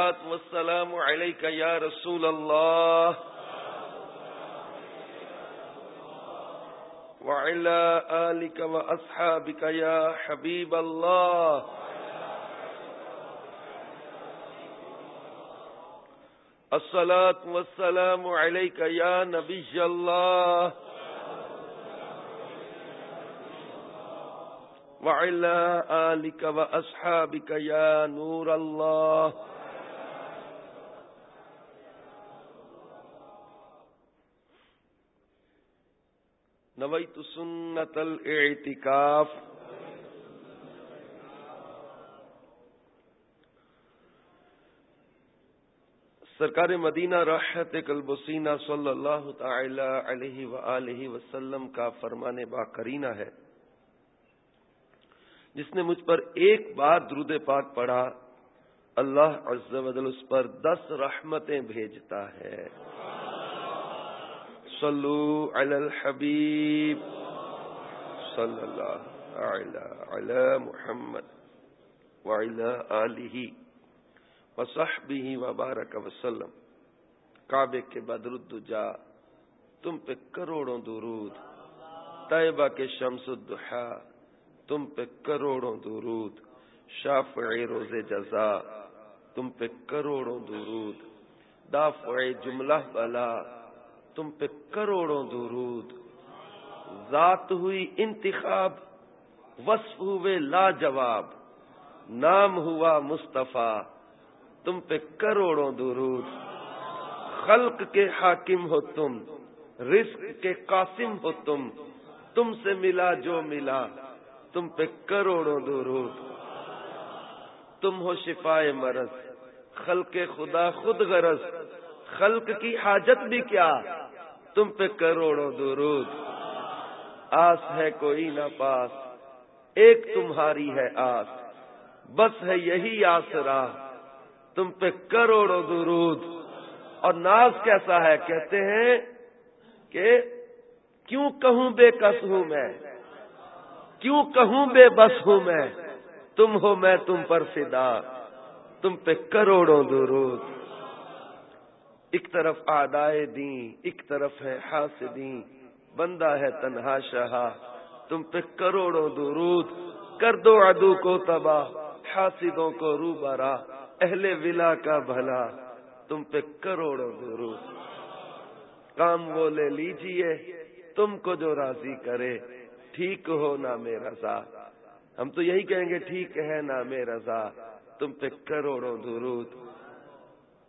والسلام عليك يا رسول الله. وعلى آلك وأصحابك يا حبيب الله. الصلاة والسلام عليك يا نبي الله. وعلى آلك وأصحابك يا نور الله. نویت سنت الاعتکاف۔ سرکار مدینہ راحت کلبسینہ صلی اللہ تعالی علیہ وآلہ وسلم کا فرمان با کرینہ ہے۔ جس نے مجھ پر ایک بار درود پاک پڑھا، اللہ عز و جل اس پر دس رحمتیں بھیجتا ہے۔ صلو علی الحبیب صلی اللہ علی علی محمد وعلی آلہ وصحبہ وبارک وسلم. کعبے کے بدر الدجا، تم پہ کروڑوں درود. طیبہ کے شمس الدحا تم پہ کروڑوں درود. شافع روز جزا، تم پہ کروڑوں درود. دافع جملہ بلا تم پہ کروڑوں درود۔ ذات ہوئی انتخاب، وصف ہوئے لاجواب، نام ہوا مصطفیٰ، تم پہ کروڑوں درود۔ خلق کے حاکم ہو تم، رزق کے قاسم ہو تم تم سے ملا جو ملا، تم پہ کروڑوں درود۔ تم ہو شفائے مرض، خلق خدا خود غرض، خلق کی حاجت بھی کیا۔ تم پہ کروڑوں درود۔ آس ہے کوئی نہ پاس، ایک تمہاری ہے آس۔ بس ہے یہی آسرا، تم پہ کروڑوں درود۔ اور ناز کیسا ہے؟ کہتے ہیں کہ کیوں کہوں بے کس ہوں میں؟ کیوں کہوں بے بس ہوں میں؟ تم ہو میں تم پر فدا، تم پہ کروڑوں درود۔ ایک طرف آدائے دیں ایک طرف ہے حاسدین۔ بندہ ہے تنہا شہا، تم پہ کروڑوں درود۔ کر دو ادو کو تباہ، حاسدوں کو رو برا اہل ولا کا بھلا، تم پہ کروڑوں درود۔ کام وہ لے لیجیے، تم کو جو راضی کرے۔ ٹھیک ہو نہ میرا رضا۔ ہم تو یہی کہیں گے، ٹھیک ہے نہ میرا رضا۔ تم پہ کروڑوں درود۔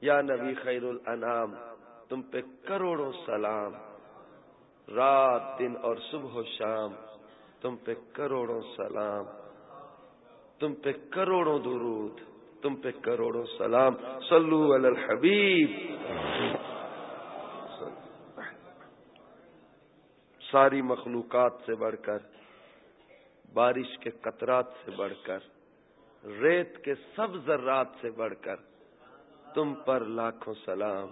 یا نبی خیر الانام تم پہ کروڑوں سلام۔ رات، دن اور صبح و شام، تم پہ کروڑوں سلام۔ تم پہ کروڑوں درود، تم پہ کروڑوں سلام۔ صلو علی الحبیب۔ ساری مخلوقات سے بڑھ کر، بارش کے قطرات سے بڑھ کر، ریت کے سب ذرات سے بڑھ کر تم پر لاکھوں سلام،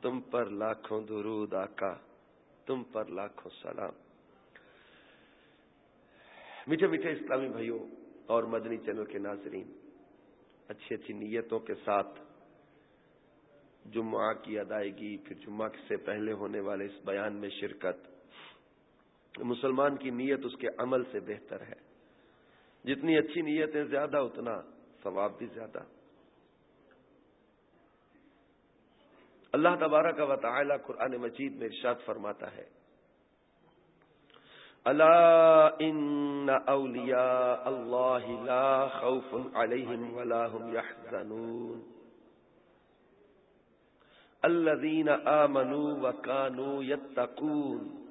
تم پر لاکھوں درود آقا، تم پر لاکھوں سلام۔ میٹھے میٹھے اسلامی بھائیوں اور مدنی چینل کے ناظرین، اچھی اچھی نیتوں کے ساتھ جمعہ کی ادائیگی، پھر جمعہ سے پہلے ہونے والے اس بیان میں شرکت۔ مسلمان کی نیت اس کے عمل سے بہتر ہے۔ جتنی اچھی نیتیں زیادہ، اتنا ثواب بھی زیادہ۔ اللہ تبارہ کا وطلہ قرآن مجید میں ارشاد فرماتا ہے۔ اللہ ان اولیاء اللہ لا خوف علیہم ولا هم يحزنون الذين آمنوا وكانوا يتقون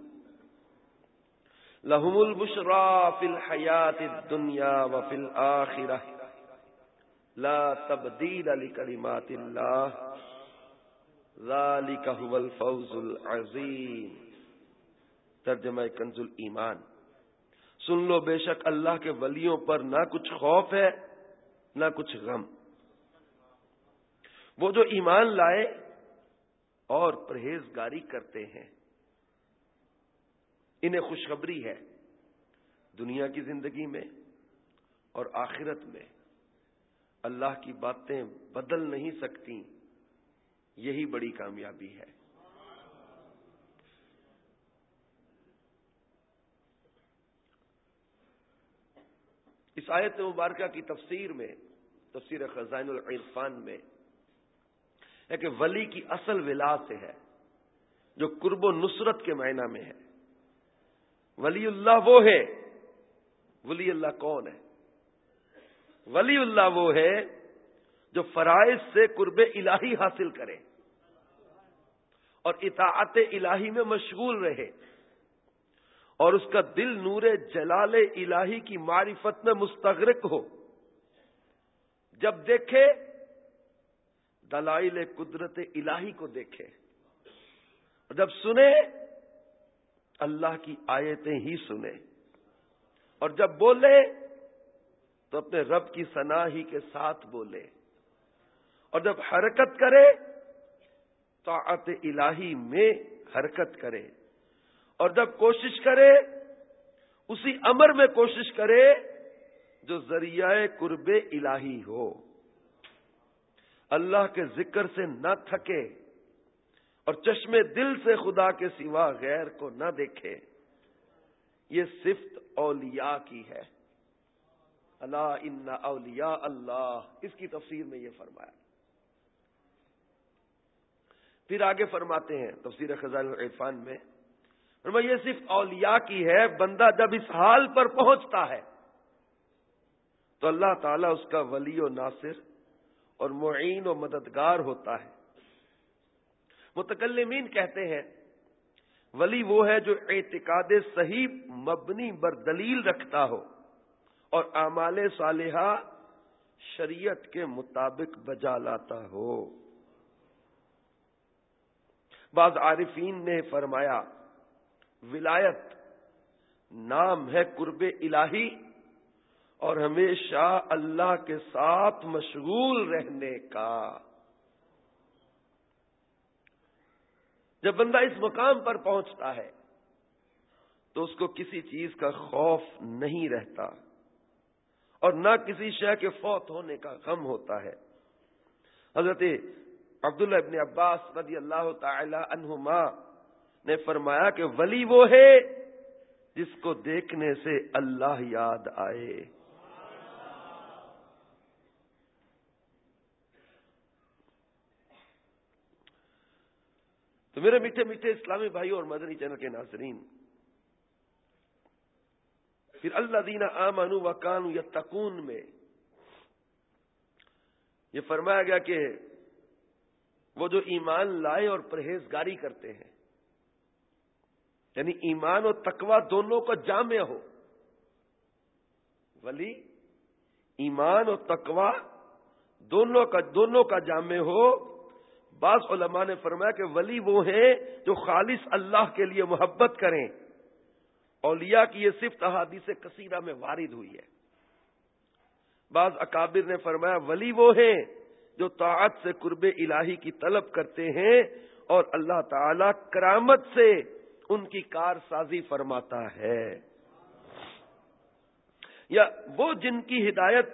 لهم البشرى في الحياة الدنيا وفي الآخرة لا تبديل لكلمات الله ذالک هو الفوز العظیم۔ ترجمہ کنز ایمان سن لو بے شک اللہ کے ولیوں پر نہ کچھ خوف ہے، نہ کچھ غم۔ وہ جو ایمان لائے اور پرہیزگاری کرتے ہیں، انہیں خوشخبری ہے دنیا کی زندگی میں اور آخرت میں۔ اللہ کی باتیں بدل نہیں سکتی یہی بڑی کامیابی ہے۔ اس آیت مبارکہ کی تفسیر میں، تفسیر خزائن العرفان میں، ہے کہ ولی کی اصل ولا سے ہے، جو قرب و نصرت کے معنی میں ہے۔ ولی اللہ وہ ہے، ولی اللہ کون ہے؟ ولی اللہ وہ ہے جو فرائض سے قرب الہی حاصل کرے۔ اور اطاعت الہی میں مشغول رہے اور اس کا دل نور جلال الہی کی معرفت میں مستغرق ہو۔ جب دیکھے، دلائل قدرت الہی کو دیکھے۔ اور جب سنے، اللہ کی آیتیں ہی سنے۔ اور جب بولے، تو اپنے رب کی سنا ہی کے ساتھ بولے۔ اور جب حرکت کرے تو الہی میں حرکت کرے اور جب کوشش کرے، اسی امر میں کوشش کرے جو ذریعہ قرب الہی ہو۔ اللہ کے ذکر سے نہ تھکے اور چشمے دل سے خدا کے سوا غیر کو نہ دیکھے۔ یہ صفت اولیاء کی ہے۔ اللہ ان اولیاء اللہ۔ اس کی تفسیر میں یہ فرمایا۔ پھر آگے فرماتے ہیں تفسیر خزان الرفان میں یہ صرف اولیاء کی ہے، بندہ جب اس حال پر پہنچتا ہے تو اللہ تعالیٰ اس کا ولی و ناصر اور معین و مددگار ہوتا ہے۔ متکلمین کہتے ہیں، ولی وہ ہے جو اعتقاد صحیح مبنی بر دلیل رکھتا ہو اور اعمال صالحہ شریعت کے مطابق بجا لاتا ہو۔ بعض عارفین نے فرمایا، ولایت نام ہے قرب الہی اور ہمیشہ اللہ کے ساتھ مشغول رہنے کا۔ جب بندہ اس مقام پر پہنچتا ہے تو اس کو کسی چیز کا خوف نہیں رہتا اور نہ کسی شے کے فوت ہونے کا غم ہوتا ہے۔ حضرت عبداللہ ابن عباس رضی اللہ تعالی عنہما نے فرمایا کہ ولی وہ ہے جس کو دیکھنے سے اللہ یاد آئے۔ تو میرے میٹھے میٹھے اسلامی بھائی اور مدنی چینل کے ناظرین، پھر اللہ دینا آمانو و کانو یا تکون میں یہ فرمایا گیا کہ وہ جو ایمان لائے اور پرہیزگاری کرتے ہیں۔ یعنی ایمان اور تقوا دونوں کا جامع ہو۔ ولی، ایمان اور تقوا دونوں کا دونوں کا جامع ہو۔ بعض علماء نے فرمایا کہ ولی وہ ہیں جو خالص اللہ کے لیے محبت کریں۔ اولیاء کی یہ صفت احادیث کثیرہ میں وارد ہوئی ہے۔ بعض اکابر نے فرمایا ولی وہ ہیں جو طاعت سے قرب الہی کی طلب کرتے ہیں اور اللہ تعالی کرامت سے ان کی کار سازی فرماتا ہے۔ یا وہ جن کی ہدایت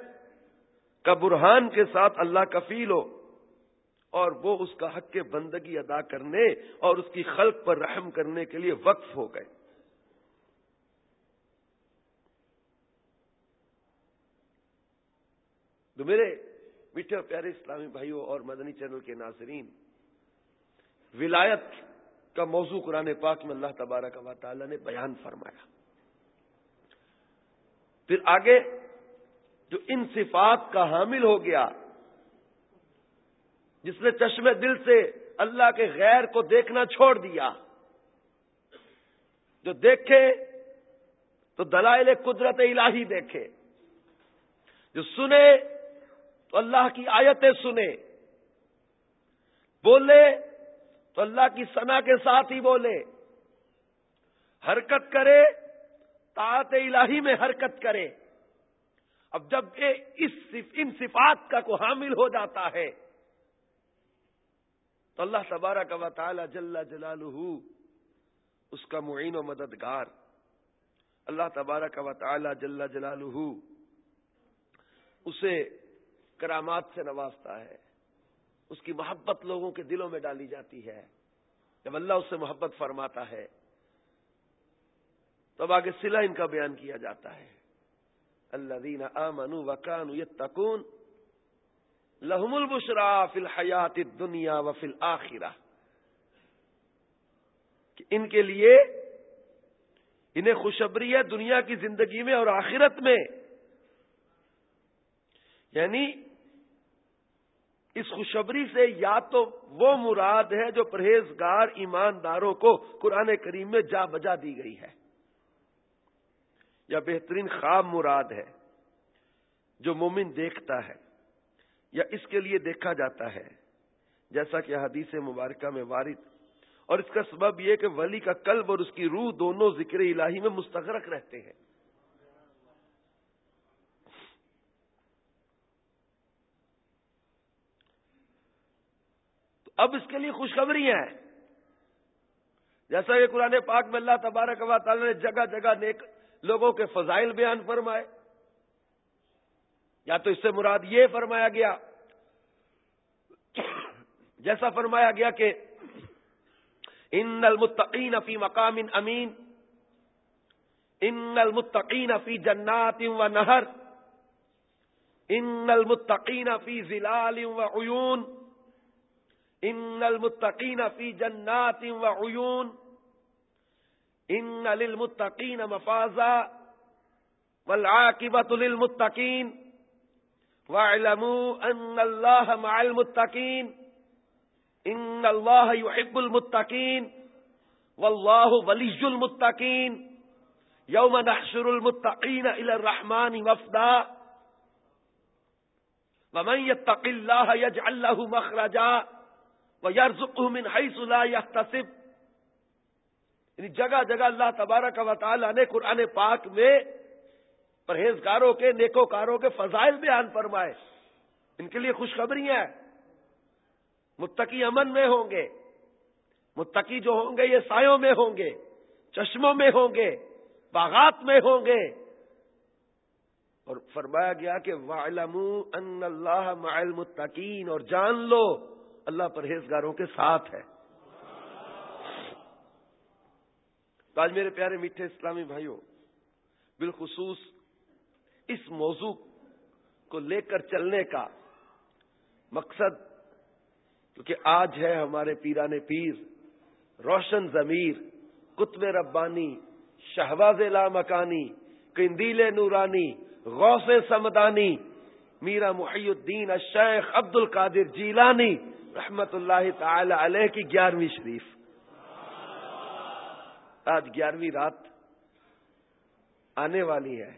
کا برہان کے ساتھ اللہ کفیل ہو اور وہ اس کا حق کے بندگی ادا کرنے اور اس کی خلق پر رحم کرنے کے لیے وقف ہو گئے۔ تو میرے میٹھے اور پیارے اسلامی بھائیوں اور مدنی چینل کے ناظرین، ولایت کا موضوع قرآن پاک میں اللہ تبارک و تعالی نے بیان فرمایا۔ پھر آگے جو ان صفات کا حامل ہو گیا، جس نے چشمے دل سے اللہ کے غیر کو دیکھنا چھوڑ دیا، جو دیکھے تو دلائل قدرت الہی دیکھے، جو سنے تو اللہ کی آیتیں سنے۔ بولے تو اللہ کی سنا کے ساتھ ہی بولے۔ حرکت کرے، طاعت الہی میں حرکت کرے۔ اب جب یہ اس ان صفات کا کو حامل ہو جاتا ہے، تو اللہ تبارہ کا تعالی جل جلال اس کا معین و مددگار۔ اللہ تبارہ کا تعالی جل جلال اسے کرامات سے نوازتا ہے۔ اس کی محبت لوگوں کے دلوں میں ڈالی جاتی ہے۔ جب اللہ اس سے محبت فرماتا ہے تب آگے سلا ان کا بیان کیا جاتا ہے۔ اللہ دینا امن وکان تکون لہم البشرا فی الحیات دنیا و فل آخرہ ان کے لیے انہیں خوشبری ہے دنیا کی زندگی میں اور آخرت میں۔ یعنی اس خوشبری سے یا تو وہ مراد ہے جو پرہیزگار ایمانداروں کو قرآن کریم میں جا بجا دی گئی ہے، یا بہترین خواب مراد ہے جو مومن دیکھتا ہے یا اس کے لیے دیکھا جاتا ہے۔ جیسا کہ حدیث مبارکہ میں وارد، اور اس کا سبب یہ کہ ولی کا قلب اور اس کی روح دونوں ذکر الہی میں مستغرق رہتے ہیں۔ اب اس کے لیے خوشخبری ہیں۔ جیسا کہ قرآن پاک میں اللہ تبارک و تعالی نے جگہ جگہ نیک لوگوں کے فضائل بیان فرمائے۔ یا تو اس سے مراد یہ فرمایا گیا، جیسا فرمایا گیا کہ ان المتقین فی مقام امین، ان المتقین فی جنات و نہر، ان المتقین فی ضلال و عیون۔ ان المتقین فی جنات و عیون ان للمتقین مفازا. والعاقبۃ للمتقین واعلموا ان الله مع المتقین ان اللہ يحب المتقین واللہ ولی المتقین یوم نحشر المتقین الى الرحمن وفدا ومن يتق الله يجعل له مخرجا. من حيث لا يحتسب۔ یعنی جگہ جگہ اللہ تبارک و تعالی نے قرآن پاک میں پرہیزگاروں کے، نیکوکاروں کے فضائل بیان فرمائے۔ ان کے لیے خوشخبری ہیں۔ متقی امن میں ہوں گے۔ متقی جو ہوں گے، یہ سایوں میں ہوں گے، چشموں میں ہوں گے، باغات میں ہوں گے۔ اور فرمایا گیا کہ وعلم ان اللہ مع المتقین اور جان لو اللہ پرہیزگاروں کے ساتھ ہے۔ تو آج میرے پیارے میٹھے اسلامی بھائیوں، بالخصوص اس موضوع کو لے کر چلنے کا مقصد، کیونکہ آج ہے ہمارے پیران پیر روشن ضمیر کتب ربانی شہباز لا مکانی کندیل نورانی، غوث سمدانی، میرا محی الدین الشیخ عبد القادر جیلانی رحمت اللہ تعالی علیہ کی گیارہویں شریف۔ آج گیارہویں رات آنے والی ہے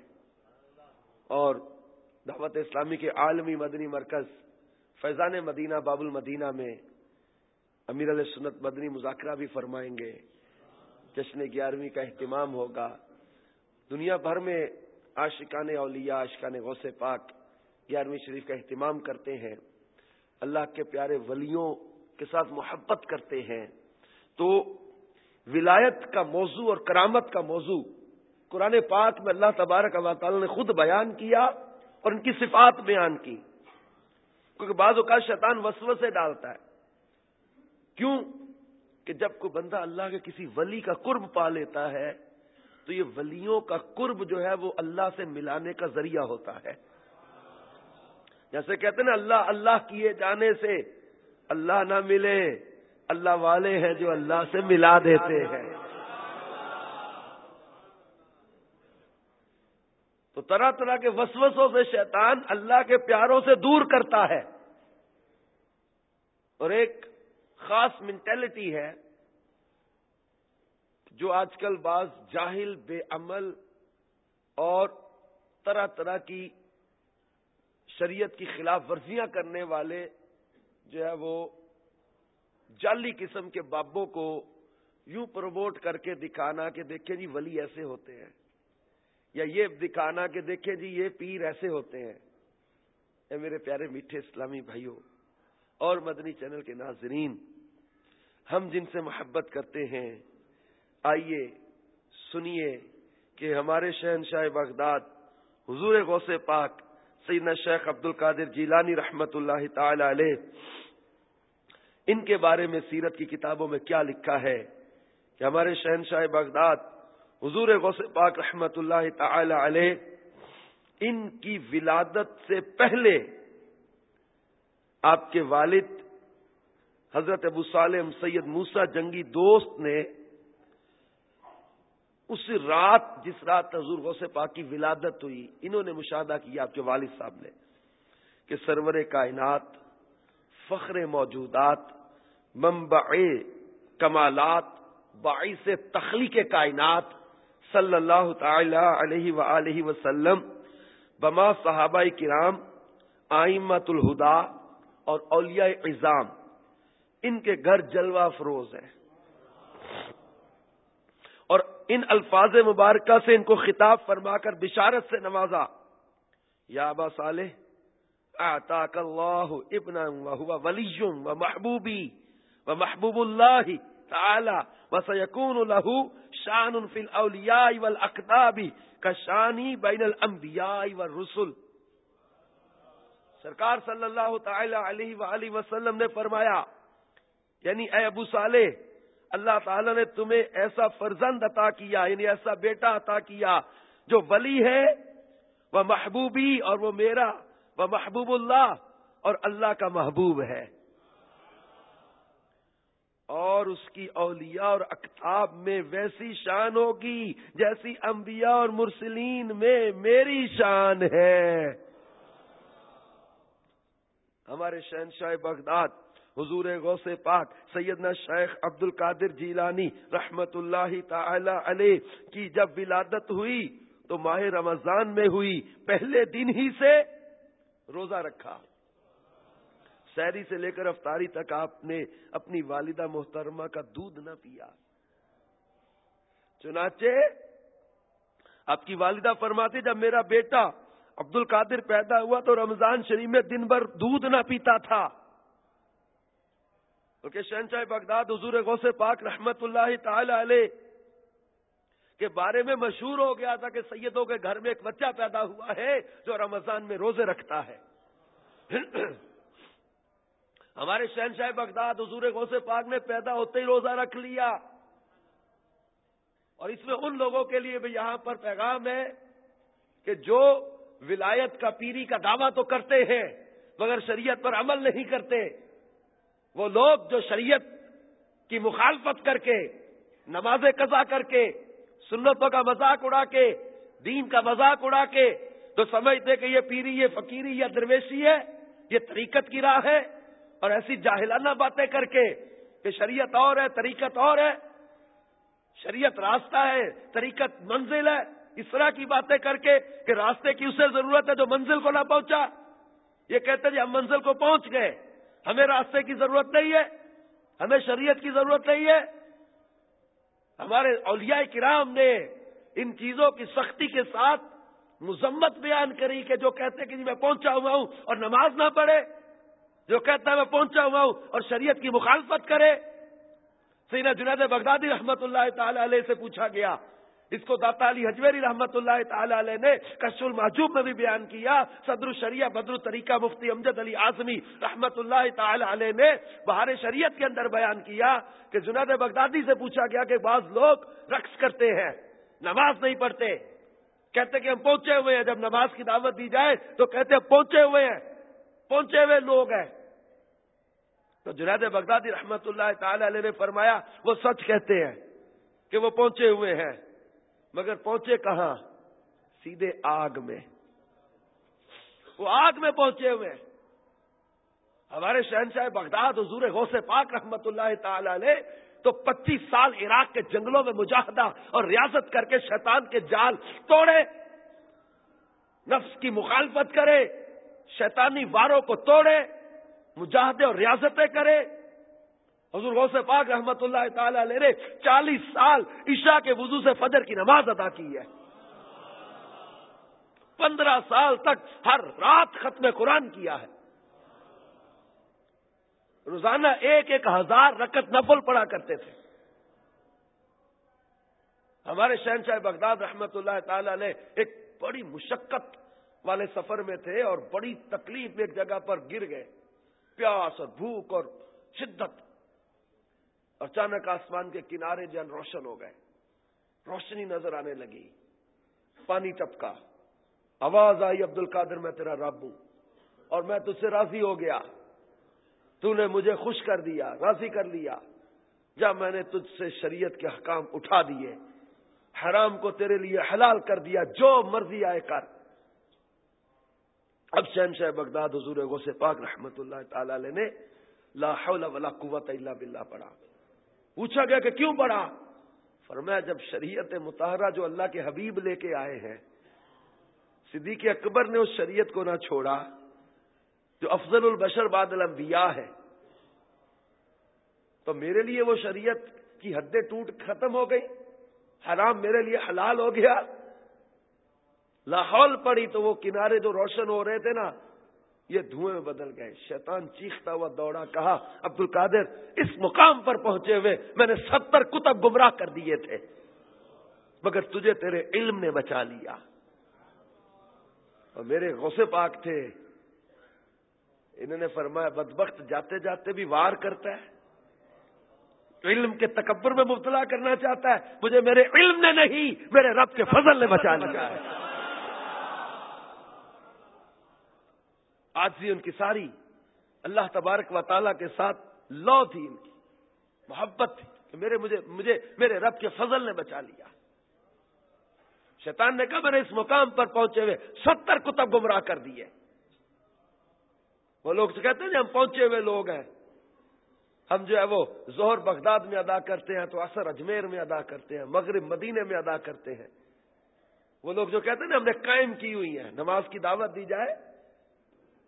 اور دعوت اسلامی کے عالمی مدنی مرکز فیضان مدینہ باب المدینہ میں امیر علیہ سنت مدنی مذاکرہ بھی فرمائیں گے۔ جشن گیارہویں کا اہتمام ہوگا۔ دنیا بھر میں عاشقان اولیاء، عاشقان غوث پاک گیارہویں شریف کا اہتمام کرتے ہیں۔ اللہ کے پیارے ولیوں کے ساتھ محبت کرتے ہیں، تو ولایت کا موضوع اور کرامت کا موضوع قرآن پاک میں اللہ تبارک اللہ تعالی نے خود بیان کیا اور ان کی صفات بیان کی۔ کیونکہ بعض اوقات شیطان وسو سے ڈالتا ہے۔ کیوں؟ کہ جب کوئی بندہ اللہ کے کسی ولی کا قرب پا لیتا ہے، تو یہ ولیوں کا قرب جو ہے وہ اللہ سے ملانے کا ذریعہ ہوتا ہے۔ جیسے کہتے ہیں نا، اللہ اللہ کیے جانے سے اللہ نہ ملے، اللہ والے ہیں جو اللہ سے ملا دیتے ہیں۔ تو طرح طرح کے وسوسوں سے شیطان اللہ کے پیاروں سے دور کرتا ہے۔ اور ایک خاص مینٹلٹی ہے جو آج کل بعض جاہل، بے عمل اور طرح طرح کی شریعت کی خلاف ورزیاں کرنے والے جو ہے وہ جعلی قسم کے بابوں کو یوں پروموٹ کر کے دکھانا کہ دیکھیں جی ولی ایسے ہوتے ہیں یا یہ دکھانا کہ دیکھیں جی یہ پیر ایسے ہوتے ہیں۔ اے میرے پیارے میٹھے اسلامی بھائیوں اور مدنی چینل کے ناظرین، ہم جن سے محبت کرتے ہیں، آئیے سنیے کہ ہمارے شہنشاہ بغداد، حضور غوث پاک سیدنا شیخ عبد القادر جیلانی رحمت اللہ تعالی علیہ، ان کے بارے میں سیرت کی کتابوں میں کیا لکھا ہے کہ ہمارے شہنشاہ بغداد، حضور غوث پاک رحمت اللہ تعالی علیہ، ان کی ولادت سے پہلے آپ کے والد حضرت ابو سالم سید موسا جنگی دوست نے اس رات جس رات حضور غوث پاک کی ولادت ہوئی، انہوں نے مشاہدہ کیا آپ کے والد صاحب نے کہ سرور کائنات، فخر موجودات، منبع کمالات، باعث تخلیق کائنات صلی اللہ تعالی علیہ و وسلم بما صحابہ کرام آئمت الہدا اور اولیاء اظام ان کے گھر جلوہ فروز ہے اور ان الفاظ مبارکہ سے ان کو خطاب فرما کر بشارت سے نوازا۔ یا ابا صالح، اعطاک اللہ ابن و ولی و محبوبی و محبوب اللہ تعالی وسيكون له شان في الاولياء والاقطاب كشان بين الانبياء والرسل۔ سرکار صلی اللہ تعالی علیہ وآلہ وسلم نے فرمایا یعنی اے ابو صالح اللہ تعالی نے تمہیں ایسا فرزند عطا کیا یعنی ایسا بیٹا عطا کیا جو ولی ہے، وہ محبوبی اور وہ میرا، وہ محبوب اللہ اور اللہ کا محبوب ہے۔ اور اس کی اولیاء اور اکتاب میں ویسی شان ہوگی جیسی انبیاء اور مرسلین میں میری شان ہے۔ ہمارے شہنشاہ بغداد حضور غوث پاک سیدنا شیخ عبد القادر جیلانی رحمت اللہ تعالی علیہ کی جب ولادت ہوئی تو ماہ رمضان میں ہوئی، پہلے دن ہی سے روزہ رکھا۔ سیری سے لے کر افطاری تک آپ نے اپنی والدہ محترمہ کا دودھ نہ پیا۔ چنانچہ آپ کی والدہ فرماتی جب میرا بیٹا عبد القادر پیدا ہوا تو رمضان شریف میں دن بھر دودھ نہ پیتا تھا۔ کیونکہ شہنشاہ بغداد حضور غوث پاک رحمت اللہ تعالی علیہ کے بارے میں مشہور ہو گیا تھا کہ سیدوں کے گھر میں ایک بچہ پیدا ہوا ہے جو رمضان میں روزے رکھتا ہے۔ ہمارے شہنشاہ بغداد حضور غوث پاک نے پیدا ہوتے ہی روزہ رکھ لیا۔ اور اس میں ان لوگوں کے لیے بھی یہاں پر پیغام ہے کہ جو ولایت کا پیری کا دعویٰ تو کرتے ہیں، مگر شریعت پر عمل نہیں کرتے۔ وہ لوگ جو شریعت کی مخالفت کر کے، نماز قضا کر کے، سنتوں کا مذاق اڑا کے، دین کا مذاق اڑا کے، تو سمجھتے کہ یہ پیری، یہ فقیری یا درویشی ہے، یہ طریقت کی راہ ہے، اور ایسی جاہلانہ باتیں کر کے کہ شریعت اور ہے، طریقت اور ہے، شریعت راستہ ہے، طریقت منزل ہے، اس طرح کی باتیں کر کے کہ راستے کی اسے ضرورت ہے جو منزل کو نہ پہنچا۔ یہ کہتے جی ہم منزل کو پہنچ گئے۔ ہمیں راستے کی ضرورت نہیں ہے، ہمیں شریعت کی ضرورت نہیں ہے۔ ہمارے اولیاء کرام نے ان چیزوں کی سختی کے ساتھ مذمت بیان کری کہ جو کہتے کہ جی میں پہنچا ہوا ہوں اور نماز نہ پڑھے، جو کہتا ہے میں پہنچا ہوا ہوں اور شریعت کی مخالفت کرے۔ سینا جنید بغدادی رحمت اللہ تعالی علیہ سے پوچھا گیا اس کو داتا علی حجویری رحمت اللہ تعالی علیہ نے کش المحجوب میں بھی بیان کیا۔ صدر الشریعہ بدر الطریقہ مفتی امجد علی اعظمی رحمت اللہ تعالی علیہ نے بہار شریعت کے اندر بیان کیا کہ جنید بغدادی سے پوچھا گیا کہ بعض لوگ رقص کرتے ہیں، نماز نہیں پڑھتے۔ کہتے کہ ہم پہنچے ہوئے ہیں، جب نماز کی دعوت دی جائے تو کہتے ہیں پہنچے ہوئے ہیں، پہنچے ہوئے لوگ ہیں۔ تو جنید بغدادی رحمت اللہ تعالی علیہ نے فرمایا، وہ سچ کہتے ہیں کہ وہ پہنچے ہوئے ہیں۔ مگر پہنچے کہاں؟ سیدھے آگ میں۔ وہ آگ میں پہنچے ہوئے۔ ہمارے شہنشاہ بغداد حضور غوث پاک رحمت اللہ تعالی علیہ تو پچیس سال عراق کے جنگلوں میں مجاہدہ اور ریاضت کر کے شیطان کے جال توڑے۔ نفس کی مخالفت کرے، شیطانی واروں کو توڑے، مجاہدے اور ریاستیں کرے۔ حضور غوث پاک رحمت اللہ تعالی علیہ نے چالیس سال عشاء کے وضو سے فجر کی نماز ادا کی ہے۔ پندرہ سال تک ہر رات ختم قرآن کیا ہے۔ روزانہ ایک ایک ہزار رکت نفل پڑا کرتے تھے۔ ہمارے شہنشاہ بغداد رحمت اللہ تعالی نے ایک بڑی مشقت والے سفر میں تھے اور بڑی تکلیف ایک جگہ پر گر گئے۔ پیاس اور بھوک اور شدت۔ اچانک آسمان کے کنارے جن روشن ہو گئے۔ روشنی نظر آنے لگی۔ پانی ٹپکا۔ آواز آئی عبد القادر میں تیرا رب ہوں اور میں تجھ سے راضی ہو گیا۔ تو نے مجھے خوش کر دیا، راضی کر لیا۔ جب میں نے تجھ سے شریعت کے حکام اٹھا دیے۔ حرام کو تیرے لیے حلال کر دیا، جو مرضی آئے کر۔ اب شہن شاہ بغداد حضور غوث پاک رحمت اللہ تعالی نے لا حول ولا قوت الا باللہ پڑھا۔ پوچھا گیا کہ کیوں پڑھا؟ فرمایا جب شریعت متحرہ جو اللہ کے حبیب لے کے آئے ہیں، صدیق اکبر نے اس شریعت کو نہ چھوڑا، جو افضل البشر بعد الانبیاء ہے، تو میرے لیے وہ شریعت کی حدیں ٹوٹ ختم ہو گئی، حرام میرے لیے حلال ہو گیا۔ لاہور پڑی تو وہ کنارے جو روشن ہو رہے تھے نا یہ دھوئیں میں بدل گئے۔ شیطان چیختا ہوا دوڑا، کہا عبد القادر اس مقام پر پہنچے ہوئے میں نے ستر کتب گمراہ کر دیے تھے، مگر تجھے تیرے علم نے بچا لیا۔ اور میرے غوثے پاک تھے۔ انہوں نے فرمایا، بدبخت جاتے جاتے بھی وار کرتا ہے۔ علم کے تکبر میں مبتلا کرنا چاہتا ہے۔ مجھے میرے علم نے نہیں، میرے رب کے فضل نے بچا لیا ہے۔ آج بھی ان کی ساری۔ اللہ تبارک و تعالیٰ کے ساتھ لو تھی ان کی۔ محبت تھی کہ میرے مجھے مجھے، میرے رب کے فضل نے بچا لیا۔ شیطان نے کہا، میں نے اس مقام پر پہنچے ہوئے ستر کتب گمراہ کر دیے۔ وہ لوگ تو کہتے ہیں جی ہم پہنچے ہوئے لوگ ہیں۔ ہم جو ہے وہ زہر بغداد میں ادا کرتے ہیں تو اثر اجمیر میں ادا کرتے ہیں، مغرب مدینے میں ادا کرتے ہیں۔ وہ لوگ جو کہتے ہیں نا ہم نے قائم کی ہوئی ہیں، نماز کی دعوت دی جائے۔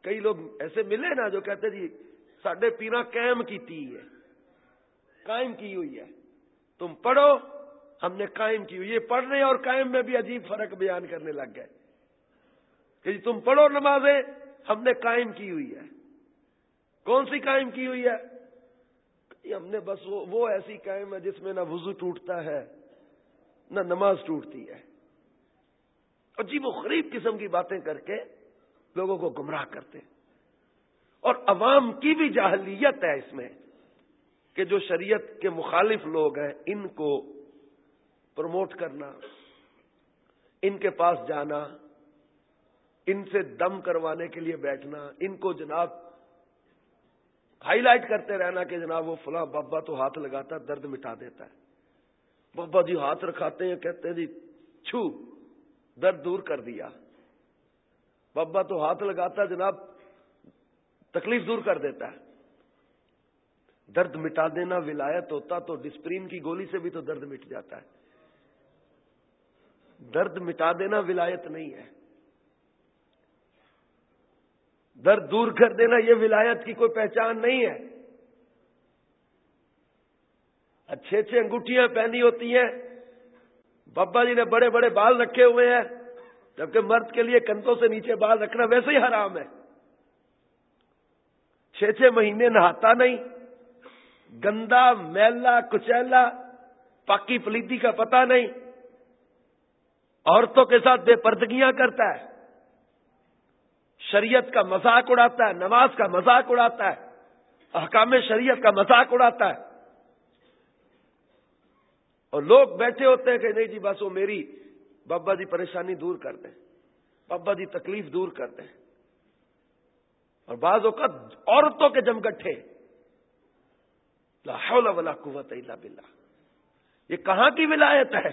کئی لوگ ایسے ملے نا جو کہتے جی سڈے پینا قائم کی ہے۔ قائم کی ہوئی ہے۔ تم پڑھو، ہم نے قائم کی ہوئی یہ پڑھنے اور قائم میں بھی عجیب فرق بیان کرنے لگ گئے۔ کہ جی تم پڑھو نمازیں، ہم نے قائم کی ہوئی ہے۔ کون سی قائم کی ہوئی ہے؟ ہم نے بس وہ وہ ایسی قائم ہے جس میں نہ وضو ٹوٹتا ہے، نہ نماز ٹوٹتی ہے۔ عجیب و غریب قسم کی باتیں کر کے لوگوں کو گمراہ کرتے اور عوام کی بھی جاہلیت ہے اس میں کہ جو شریعت کے مخالف لوگ ہیں، ان کو پروموٹ کرنا، ان کے پاس جانا، ان سے دم کروانے کے لیے بیٹھنا، ان کو جناب ہائی لائٹ کرتے رہنا کہ جناب وہ فلاں بابا تو ہاتھ لگاتا، درد مٹا دیتا ہے۔ بابا جی ہاتھ رکھاتے ہیں، کہتے ہیں جی چھو، درد دور کر دیا۔ بابا تو ہاتھ لگاتا جناب، تکلیف دور کر دیتا ہے۔ درد مٹا دینا ولایت ہوتا تو ڈسپرین کی گولی سے بھی تو درد مٹ جاتا ہے۔ درد مٹا دینا ولایت نہیں ہے۔ درد دور کر دینا یہ ولایت کی کوئی پہچان نہیں ہے۔ اچھے اچھے انگوٹھیاں پہنی ہوتی ہیں۔ بابا جی نے بڑے بڑے بال رکھے ہوئے ہیں۔ جبکہ مرد کے لیے کندھوں سے نیچے بال رکھنا ویسے ہی حرام ہے۔ چھ چھ مہینے نہاتا نہیں، گندا، میلا، کچیلا، پاکی پلیتی کا پتہ نہیں۔ عورتوں کے ساتھ بے پردگیاں کرتا ہے۔ شریعت کا مذاق اڑاتا ہے، نماز کا مذاق اڑاتا ہے، احکام شریعت کا مذاق اڑاتا ہے۔ اور لوگ بیٹھے ہوتے ہیں کہ نہیں جی بس وہ میری بابا جی پریشانی دور کر دیں، بابا جی تکلیف دور کر دیں۔ اور بعض اوقات عورتوں کے جمگٹھے حول ولا قوت الا باللہ۔ یہ کہاں کی ولایت ہے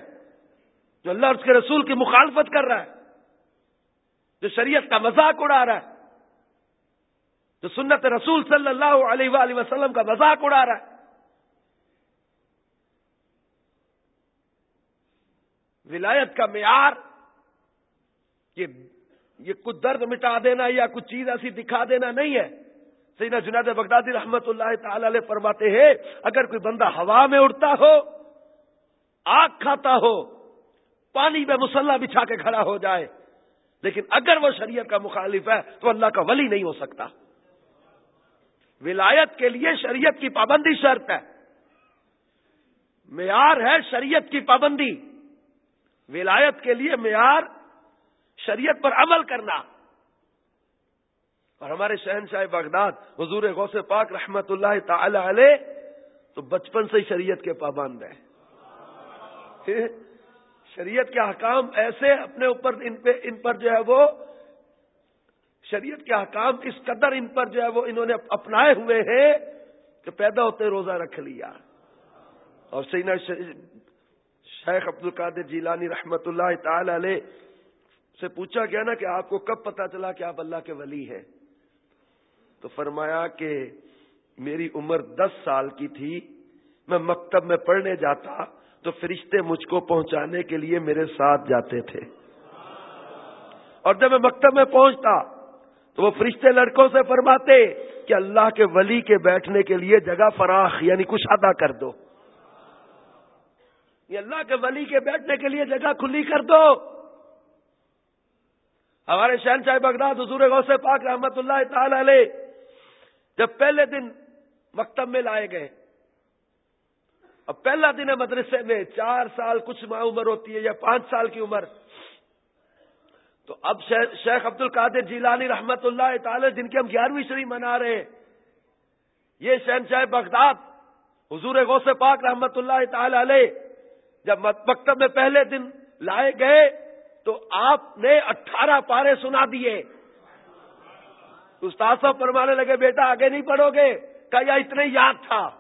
جو اللہ اور اس کے رسول کی مخالفت کر رہا ہے؟ جو شریعت کا مذاق اڑا رہا ہے۔ جو سنت رسول صلی اللہ علیہ وآلہ وسلم کا مذاق اڑا رہا ہے۔ ولایت کا معیار، یہ کچھ درد مٹا دینا یا کچھ چیز ایسی دکھا دینا نہیں ہے۔ سیدنا جناد بغدادی رحمت اللہ تعالی علیہ فرماتے ہیں، اگر کوئی بندہ ہوا میں اڑتا ہو، آگ کھاتا ہو، پانی میں مسلح بچھا کے کھڑا ہو جائے، لیکن اگر وہ شریعت کا مخالف ہے، تو اللہ کا ولی نہیں ہو سکتا۔ ولایت کے لیے شریعت کی پابندی شرط ہے۔ معیار ہے شریعت کی پابندی۔ ولایت کے لیے معیار شریعت پر عمل کرنا۔ اور ہمارے شہنشاہ بغداد، حضور غوث پاک رحمت اللہ تعالی علیہ، تو بچپن سے ہی شریعت کے پابند ہیں۔ شریعت کے حکام ایسے اپنے اوپر، ان پہ، ان پر جو ہے وہ، شریعت کے حکام اس قدر ان پر جو ہے وہ انہوں نے اپنائے ہوئے ہیں کہ پیدا ہوتے روزہ رکھ لیا۔ اور سینا شیخ عبد القادر جیلانی رحمت اللہ تعالی علیہ سے پوچھا گیا نا کہ آپ کو کب پتا چلا کہ آپ اللہ کے ولی ہیں؟ تو فرمایا کہ میری عمر دس سال کی تھی، میں مکتب میں پڑھنے جاتا تو فرشتے مجھ کو پہنچانے کے لیے میرے ساتھ جاتے تھے۔ اور جب میں مکتب میں پہنچتا تو وہ فرشتے لڑکوں سے فرماتے کہ اللہ کے ولی کے بیٹھنے کے لیے جگہ فراخ یعنی کچھ ادا کر دو۔ یہ اللہ کے ولی کے بیٹھنے کے لیے جگہ کھلی کر دو۔ ہمارے شہن صاحب بغداد حضور غوث پاک رحمت اللہ تعالی علیہ جب پہلے دن مکتب میں لائے گئے اب پہلا دن ہے مدرسے میں، چار سال کچھ ماہ عمر ہوتی ہے یا پانچ سال کی عمر۔ تو اب شیخ عبد القادر جیلانی رحمت اللہ تعالی جن کی ہم گیارہویں شریف منا رہے ہیں، یہ شہن شاہ بغداد حضور غوث پاک رحمت اللہ تعالی علیہ جب مکتب میں پہلے دن لائے گئے تو آپ نے اٹھارہ پارے سنا دیے۔ استاد صاحب فرمانے لگے، بیٹا، آگے نہیں پڑھو گے۔ کیا اتنے یاد تھا۔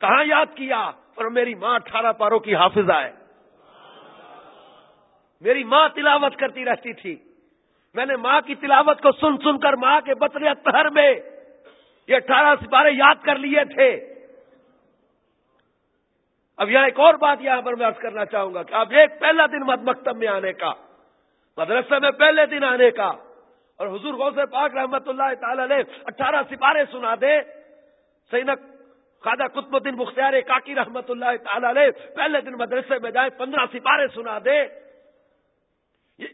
کہاں یاد کیا؟ اور میری ماں اٹھارہ پاروں کی حافظ آئے۔ میری ماں تلاوت کرتی رہتی تھی۔ میں نے ماں کی تلاوت کو سن سن کر ماں کے بطر اتہر میں یہ اٹھارہ سپارے یاد کر لیے تھے۔ اب یہاں ایک اور بات یہاں پر میں عرض کرنا چاہوں گا کہ اب ایک پہلا دن مد مکتب میں آنے کا مدرسے میں پہلے دن آنے کا۔ اور حضور غوث پاک رحمت اللہ تعالی نے اٹھارہ سپارے سنا دے۔ سینک خواجہ قطب الدین مختار کاکی رحمت اللہ تعالی علیہ پہلے دن مدرسے میں جائے پندرہ سپارے سنا دے۔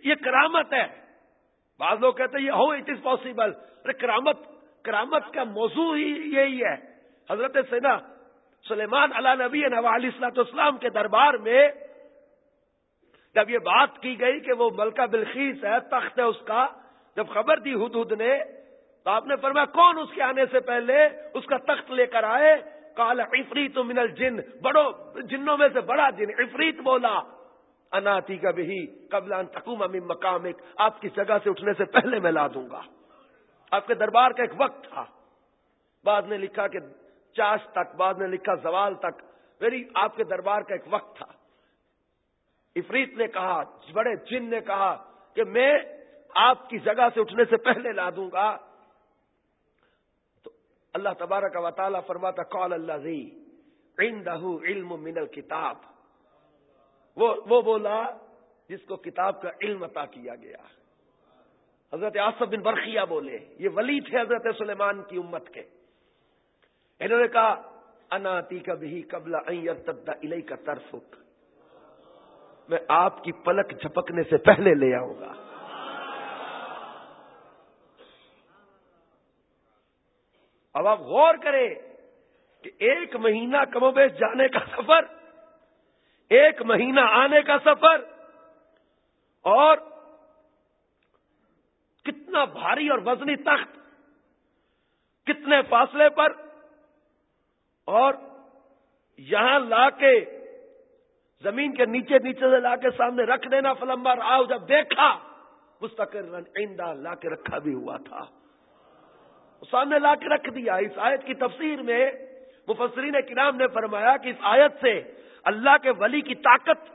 یہ کرامت ہے۔ بعض لوگ کہتے ہیں یہ ہو اٹ از پاسبل ارے کرامت کرامت کا موضوع ہی یہی ہے۔ حضرت سینا سلیمان علیہ نبی علیہ السلاط اسلام کے دربار میں جب یہ بات کی گئی کہ وہ ملکہ بلخیس ہے، تخت ہے اس کا، جب خبر دی حدود نے، تو آپ نے فرمایا، کون اس کے آنے سے پہلے اس کا تخت لے کر آئے؟ کال عفریت من الجن۔ بڑو جنوں میں سے بڑا جن۔ عفریت بولا اناتی کا بھی قبل تکوم امی مقام آپ کی جگہ سے اٹھنے سے پہلے میں لا دوں گا۔ آپ کے دربار کا ایک وقت تھا۔ بعد نے لکھا کہ چاش تک، بعد نے لکھا زوال تک۔ میری آپ کے دربار کا ایک وقت تھا۔ افریت نے کہا، بڑے جن نے کہا کہ میں آپ کی جگہ سے اٹھنے سے پہلے لا دوں گا۔ تو اللہ تبارک و تعالیٰ فرماتا کال اللہ زی علم من الکتاب وہ وہ بولا جس کو کتاب کا علم عطا کیا گیا۔ حضرت آصف بن برقیہ بولے، یہ ولی تھے حضرت سلیمان کی امت کے۔ انہوں نے کہا اناتی کا بھی قبل الہی کا ترفک۔ میں آپ کی پلک جھپکنے سے پہلے لے آؤں گا۔ اب آپ غور کریں کہ ایک مہینہ کم و بیش جانے کا سفر، ایک مہینہ آنے کا سفر، اور کتنا بھاری اور وزنی تخت، کتنے فاصلے پر اور یہاں لا کے زمین کے نیچے نیچے سے لا کے سامنے رکھ دینا فلمبر آؤ جب دیکھا مستقل آئندہ لا کے رکھا بھی ہوا تھا۔ سامنے لا کے رکھ دیا۔ اس آیت کی تفسیر میں مفسرین کرام نے فرمایا کہ اس آیت سے اللہ کے ولی کی طاقت،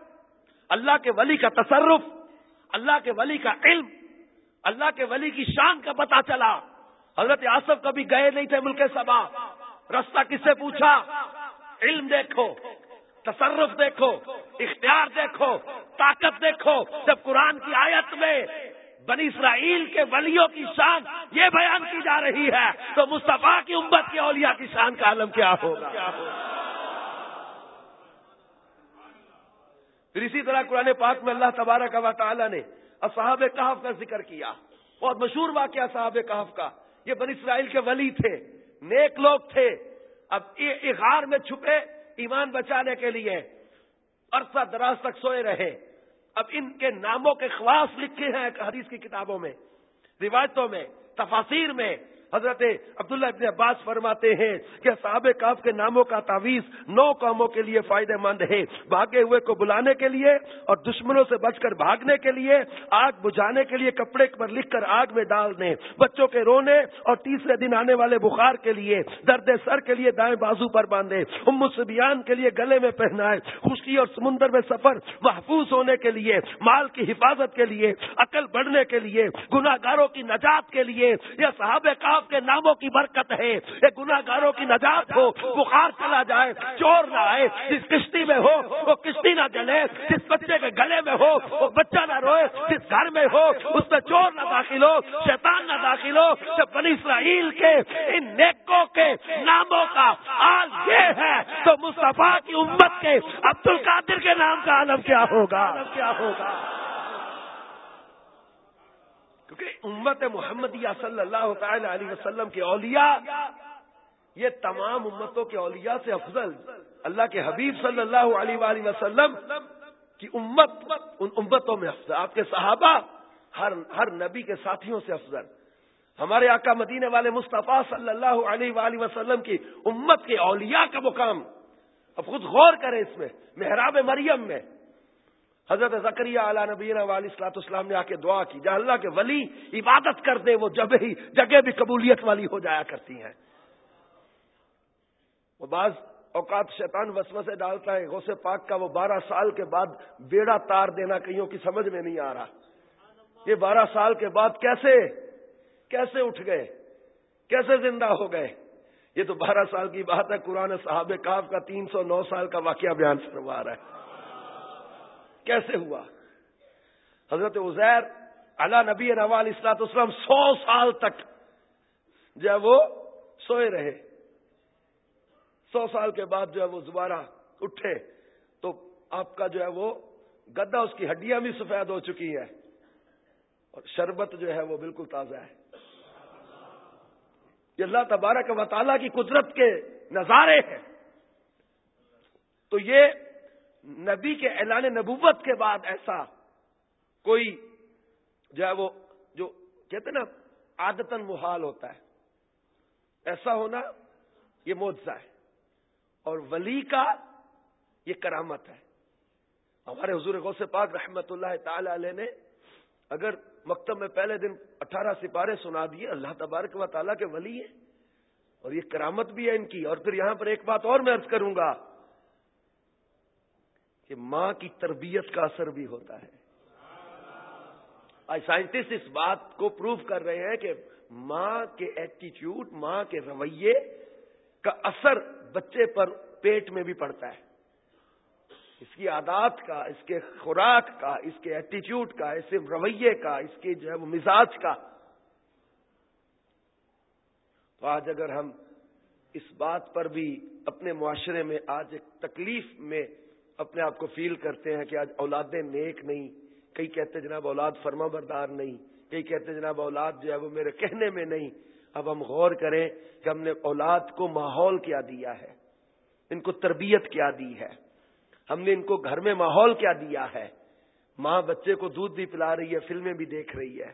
اللہ کے ولی کا تصرف، اللہ کے ولی کا علم، اللہ کے ولی کی شان کا پتا چلا۔ حضرت آصف کبھی گئے نہیں تھے ملک سبا۔ رستہ کس سے پوچھا؟ علم دیکھو، تصرف دیکھو، اختیار دیکھو، طاقت دیکھو۔ جب قرآن کی آیت میں بنی اسرائیل کے ولیوں کی شان یہ بیان کی جا رہی ہے، تو مصطفیٰ کی امت کے اولیاء کی شان کا عالم کیا ہوگا؟ پھر اسی طرح قرآن پاک میں اللہ تبارک و تعالی نے اصحاب کہف کا ذکر کیا۔ بہت مشہور واقعہ صحاب کہف کا۔ یہ بن اسرائیل کے ولی تھے۔ نیک لوگ تھے، اب غار میں چھپے ایمان بچانے کے لیے عرصہ دراز تک سوئے رہے۔ اب ان کے ناموں کے خواص لکھے ہیں حدیث کی کتابوں میں، روایتوں میں تفاصیر میں۔ حضرت عبداللہ ابن عباس فرماتے ہیں کہ صحابہ کاف کے ناموں کا تعویذ نو کاموں کے لیے فائدہ مند ہے۔ بھاگے ہوئے کو بلانے کے لیے اور دشمنوں سے بچ کر بھاگنے کے لیے آگ بجھانے کے لیے کپڑے پر لکھ کر آگ میں ڈال دیں۔ بچوں کے رونے اور تیسرے دن آنے والے بخار کے لیے درد سر کے لیے دائیں بازو پر باندھے ام سبیان کے لیے گلے میں پہنائے خوشی اور سمندر میں سفر محفوظ ہونے کے لیے، مال کی حفاظت کے لیے، عقل بڑھنے کے لیے گناہ گاروں کی نجات کے لیے یا صحابہ کاف کے ناموں کی برکت ہے۔ یہ گناہ گاروں کی نجات ہو۔ بخار چلا جائے، چور نہ آئے۔ جس کشتی میں ہو، وہ کشتی نہ جلے۔ جس بچے کے گلے میں ہو، وہ بچہ نہ روئے۔ جس گھر میں ہو، اس میں چور نہ داخل ہو، شیطان نہ داخل ہو۔ جب بنی اسرائیل کے ان نیکوں کے ناموں کا آج یہ ہے، تو مصطفیٰ کی امت کے عبد القادر کے نام کا عالم کیا ہوگا کیا ہوگا؟ کیونکہ امت محمد صلی اللہ تعالی علیہ وسلم کے اولیاء، یہ تمام امتوں کے اولیاء سے افضل اللہ کے حبیب صلی اللہ علیہ وآلہ وسلم کی امت، ان امتوں میں افضل۔ آپ کے صحابہ، ہر ہر نبی کے ساتھیوں سے افضل۔ ہمارے آقا مدینے والے مصطفیٰ صلی اللہ علیہ وآلہ وسلم کی امت کے اولیاء کا مقام۔ اب خود غور کریں اس میں، محراب مریم میں حضرت زکریہ علیہ نبی علیہ السلاط اسلام نے آ کے دعا کی، جہاں اللہ کے ولی عبادت کر دے وہ جب ہی جگہ بھی قبولیت والی ہو جایا کرتی ہیں۔ وہ بعض اوقات شیطان وسو سے ڈالتا ہے، غوث پاک کا وہ بارہ سال کے بعد بیڑا تار دینا کئیوں کی سمجھ میں نہیں آ رہا۔ یہ بارہ سال کے بعد کیسے؟ کیسے اٹھ گئے؟ کیسے زندہ ہو گئے؟ یہ تو بارہ سال کی بات ہے، قرآن صحاب کاف کا تین سو نو سال کا واقعہ بیان فرما رہا ہے۔ کیسے ہوا؟ حضرت عزیر اللہ نبی نوال اسلات اسلام سو سال تک جو ہے وہ سوئے رہے۔ سو سال کے بعد جو ہے وہ دوبارہ اٹھے۔ تو آپ کا جو ہے وہ گدا اس کی ہڈیاں بھی سفید ہو چکی ہے اور شربت جو ہے وہ بالکل تازہ ہے۔ یہ اللہ تبارک و تعالیٰ کی قدرت کے نظارے ہیں۔ تو یہ نبی کے اعلان نبوت کے بعد ایسا کوئی جو ہے وہ جو کہتے نا عادتن محال ہوتا ہے۔ ایسا ہونا یہ موجہ ہے۔ اور ولی کا یہ کرامت ہے۔ ہمارے حضور غوث پاک رحمت اللہ تعالی علیہ نے اگر مکتب میں پہلے دن اٹھارہ سپارے سنا دیے، اللہ تبارک و تعالیٰ کے ولی ہیں اور یہ کرامت بھی ہے ان کی۔ اور پھر یہاں پر ایک بات اور میں ارض کروں گا۔ کہ ماں کی تربیت کا اثر بھی ہوتا ہے۔ آج سائنٹسٹ اس بات کو پروف کر رہے ہیں کہ ماں کے ایٹیچیوڈ، ماں کے رویے کا اثر بچے پر پیٹ میں بھی پڑتا ہے۔ اس کی عادات کا، اس کے خوراک کا، اس کے ایٹیچیوڈ کا، اس کے رویے کا، اس کے جو ہے وہ مزاج کا۔ تو آج اگر ہم اس بات پر بھی اپنے معاشرے میں، آج ایک تکلیف میں اپنے آپ کو فیل کرتے ہیں کہ آج اولادیں نیک نہیں۔ کئی کہتے جناب اولاد فرما بردار نہیں۔ کئی کہتے جناب اولاد جو ہے وہ میرے کہنے میں نہیں۔ اب ہم غور کریں کہ ہم نے اولاد کو ماحول کیا دیا ہے۔ ان کو تربیت کیا دی ہے۔ ہم نے ان کو گھر میں ماحول کیا دیا ہے۔ ماں بچے کو دودھ بھی پلا رہی ہے، فلمیں بھی دیکھ رہی ہے۔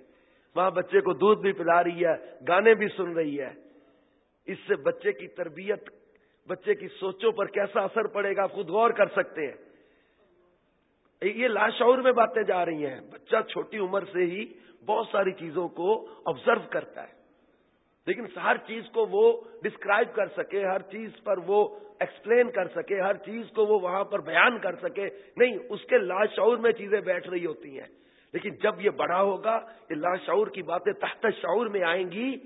ماں بچے کو دودھ بھی پلا رہی ہے، گانے بھی سن رہی ہے۔ اس سے بچے کی تربیت بچے کی سوچوں پر کیسا اثر پڑے گا خود غور کر سکتے ہیں۔ یہ لاشعور میں باتیں جا رہی ہیں۔ بچہ چھوٹی عمر سے ہی بہت ساری چیزوں کو آبزرو کرتا ہے۔ لیکن ہر چیز کو وہ ڈسکرائب کر سکے، ہر چیز پر وہ ایکسپلین کر سکے، ہر چیز کو وہ وہاں پر بیان کر سکے۔ نہیں، اس کے لاشعور میں چیزیں بیٹھ رہی ہوتی ہیں۔ لیکن جب یہ بڑا ہوگا، یہ لاشعور کی باتیں تحت شعور میں آئیں گی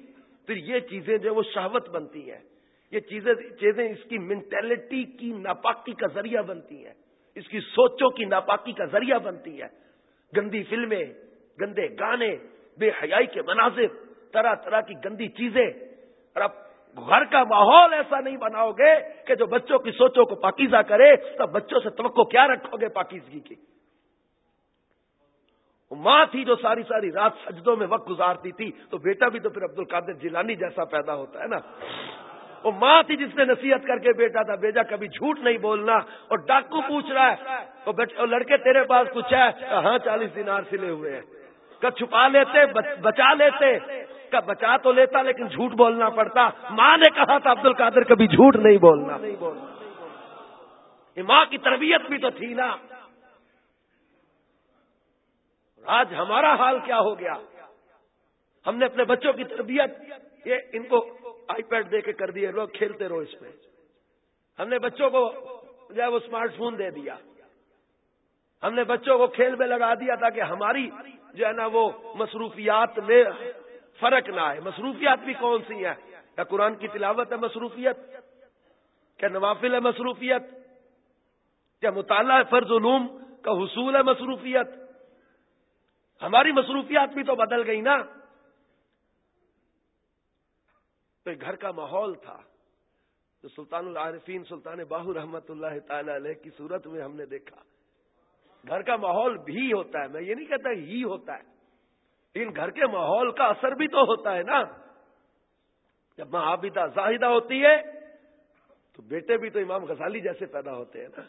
پھر یہ چیزیں جو وہ شہوت بنتی ہیں۔ یہ چیزیں چیزیں اس کی مینٹلٹی کی ناپاکی کا ذریعہ بنتی ہیں۔ اس کی سوچوں کی ناپاکی کا ذریعہ بنتی ہے گندی فلمیں، گندے گانے، بے حیائی کے مناظر، طرح طرح کی گندی چیزیں۔ اور اب گھر کا ماحول ایسا نہیں بناؤ گے کہ جو بچوں کی سوچوں کو پاکیزہ کرے، تب بچوں سے توقع کیا رکھو گے پاکیزگی کی؟ ماں تھی جو ساری ساری رات سجدوں میں وقت گزارتی تھی، تو بیٹا بھی تو پھر عبد القادر جیلانی جیسا پیدا ہوتا ہے نا۔ وہ ماں تھی جس نے نصیحت کر کے بیٹا تھا بیجا کبھی جھوٹ نہیں بولنا اور ڈاکو پوچھ رہا ہے، وہ لڑکے تیرے پاس کچھ ہے؟ ہاں چالیس دن سلے ہوئے ہیں۔ چھپا لیتے بچا لیتے۔ کا بچا تو لیتا لیکن جھوٹ بولنا پڑتا۔ ماں نے کہا تھا عبد القادر کبھی جھوٹ نہیں بولنا۔ یہ ماں کی تربیت بھی تو تھی نا۔ آج ہمارا حال کیا ہو گیا؟ ہم نے اپنے بچوں کی تربیت، یہ ان کو آئی پیڈ دے کے کر دیے لوگ کھیلتے رہو اس میں ہم نے بچوں کو جو ہے وہ اسمارٹ فون دے دیا۔ ہم نے بچوں کو کھیل میں لگا دیا تاکہ ہماری جو ہے نا وہ مصروفیات میں فرق نہ آئے۔ مصروفیات بھی کون سی ہیں؟ کیا قرآن کی تلاوت ہے مصروفیت؟ کیا نوافل ہے مصروفیت؟ کیا مطالعہ فرض علوم؟ کا حصول ہے مصروفیت؟ ہماری مصروفیات بھی تو بدل گئی نا۔ تو گھر کا ماحول تھا، تو سلطان العارفین، سلطان باہو رحمت اللہ تعالی علیہ کی صورت میں ہم نے دیکھا۔ گھر کا ماحول بھی ہوتا ہے، میں یہ نہیں کہتا ہی ہوتا ہے، لیکن گھر کے ماحول کا اثر بھی تو ہوتا ہے نا۔ جب ماں آبیدہ زاہدہ ہوتی ہے، تو بیٹے بھی تو امام غزالی جیسے پیدا ہوتے ہیں نا۔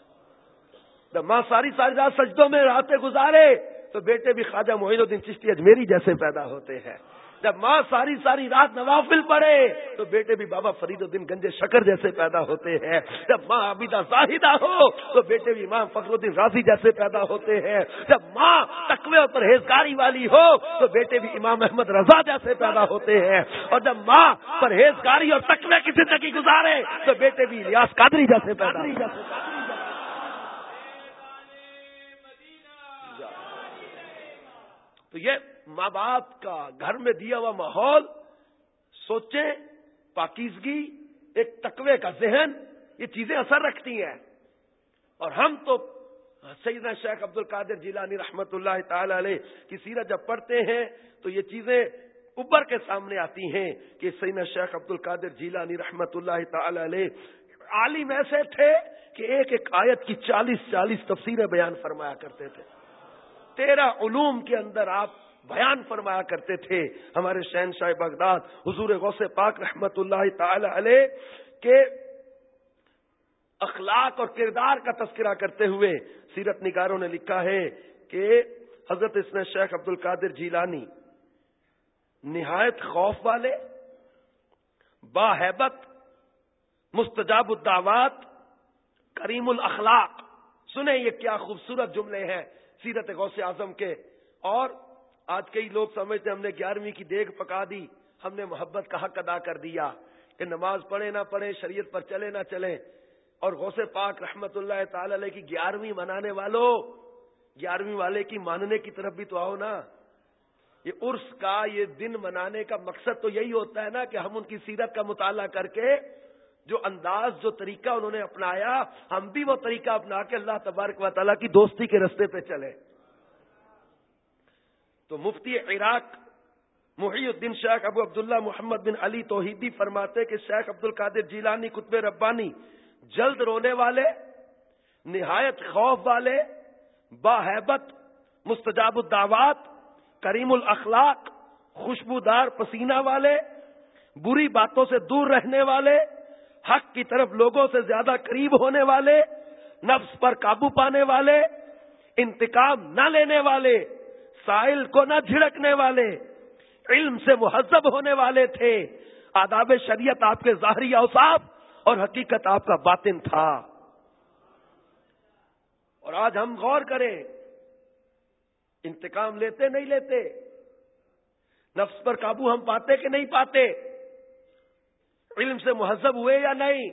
جب ماں ساری ساری رات سجدوں میں راتیں گزارے، تو بیٹے بھی خواجہ محید الدین چشتی اجمیری جیسے پیدا ہوتے ہیں۔ جب ماں ساری ساری رات نوافل پڑے تو بیٹے بھی بابا فرید الدین گنجے شکر جیسے پیدا ہوتے ہیں۔ جب ماں عبیدہ زاہدہ ہو تو بیٹے بھی امام فخر الدین راضی جیسے پیدا ہوتے ہیں۔ جب ماں تقوی اور پرہیزگاری والی ہو تو بیٹے بھی امام احمد رضا جیسے پیدا ہوتے ہیں۔ اور جب ماں پرہیزگاری اور تقوی کی زندگی گزارے تو بیٹے بھی ریاض قادری جیسے پیدا تو یہ ماں باپ کا گھر میں دیا ہوا ماحول، سوچیں، پاکیزگی، ایک تقوی کا ذہن، یہ چیزیں اثر رکھتی ہیں۔ اور ہم تو سیدنا شیخ عبد القادر جیلانی رحمت اللہ تعالی علیہ کی سیرت جب پڑھتے ہیں تو یہ چیزیں ابر کے سامنے آتی ہیں کہ سیدنا شیخ عبد القادر جیلانی رحمت اللہ تعالی علیہ عالم ایسے تھے کہ ایک ایک آیت کی چالیس چالیس تفسیریں بیان فرمایا کرتے تھے۔ تیرہ علوم کے اندر آپ بیان فرمایا کرتے تھے ہمارے شہن شاہ بغداد، حضور غوث پاک رحمت اللہ تعالی علیہ کے اخلاق اور کردار کا تذکرہ کرتے ہوئے سیرت نگاروں نے لکھا ہے کہ حضرت اسن شیخ عبد القادر جیلانی نہایت خوف والے، باہبت، مستجاب الدعوات، کریم الاخلاق۔ سنیں یہ کیا خوبصورت جملے ہیں سیرت غوث اعظم کے۔ اور آج کئی لوگ سمجھتے ہم نے گیارہویں کی دیکھ پکا دی، ہم نے محبت کا حق ادا کر دیا کہ نماز پڑھے نہ پڑھے شریعت پر چلے نہ چلے اور غوث پاک رحمت اللہ تعالی علیہ کی گیارہویں منانے والوں، گیارہویں والے کی ماننے کی طرف بھی تو آؤ نا۔ یہ عرس کا، یہ دن منانے کا مقصد تو یہی ہوتا ہے نا کہ ہم ان کی سیرت کا مطالعہ کر کے جو انداز، جو طریقہ انہوں نے اپنایا، ہم بھی وہ طریقہ اپنا کے اللہ تبارک و تعالیٰ کی دوستی کے رستے پہ چلے تو مفتی عراق محی الدین شیخ ابو عبداللہ محمد بن علی توحیدی فرماتے کہ شیخ عبد القادر جیلانی قطب ربانی جلد رونے والے، نہایت خوف والے باہبت مستجاب الدعوات، کریم الاخلاق، خوشبودار پسینہ والے، بری باتوں سے دور رہنے والے، حق کی طرف لوگوں سے زیادہ قریب ہونے والے، نفس پر قابو پانے والے، انتقام نہ لینے والے سائل کو نہ جھڑکنے والے، علم سے مہذب ہونے والے تھے۔ آداب شریعت آپ کے ظاہری اوساف اور حقیقت آپ کا باطن تھا۔ اور آج ہم غور کریں، انتقام لیتے نہیں لیتے، نفس پر قابو ہم پاتے کہ نہیں پاتے، علم سے مہذب ہوئے یا نہیں؟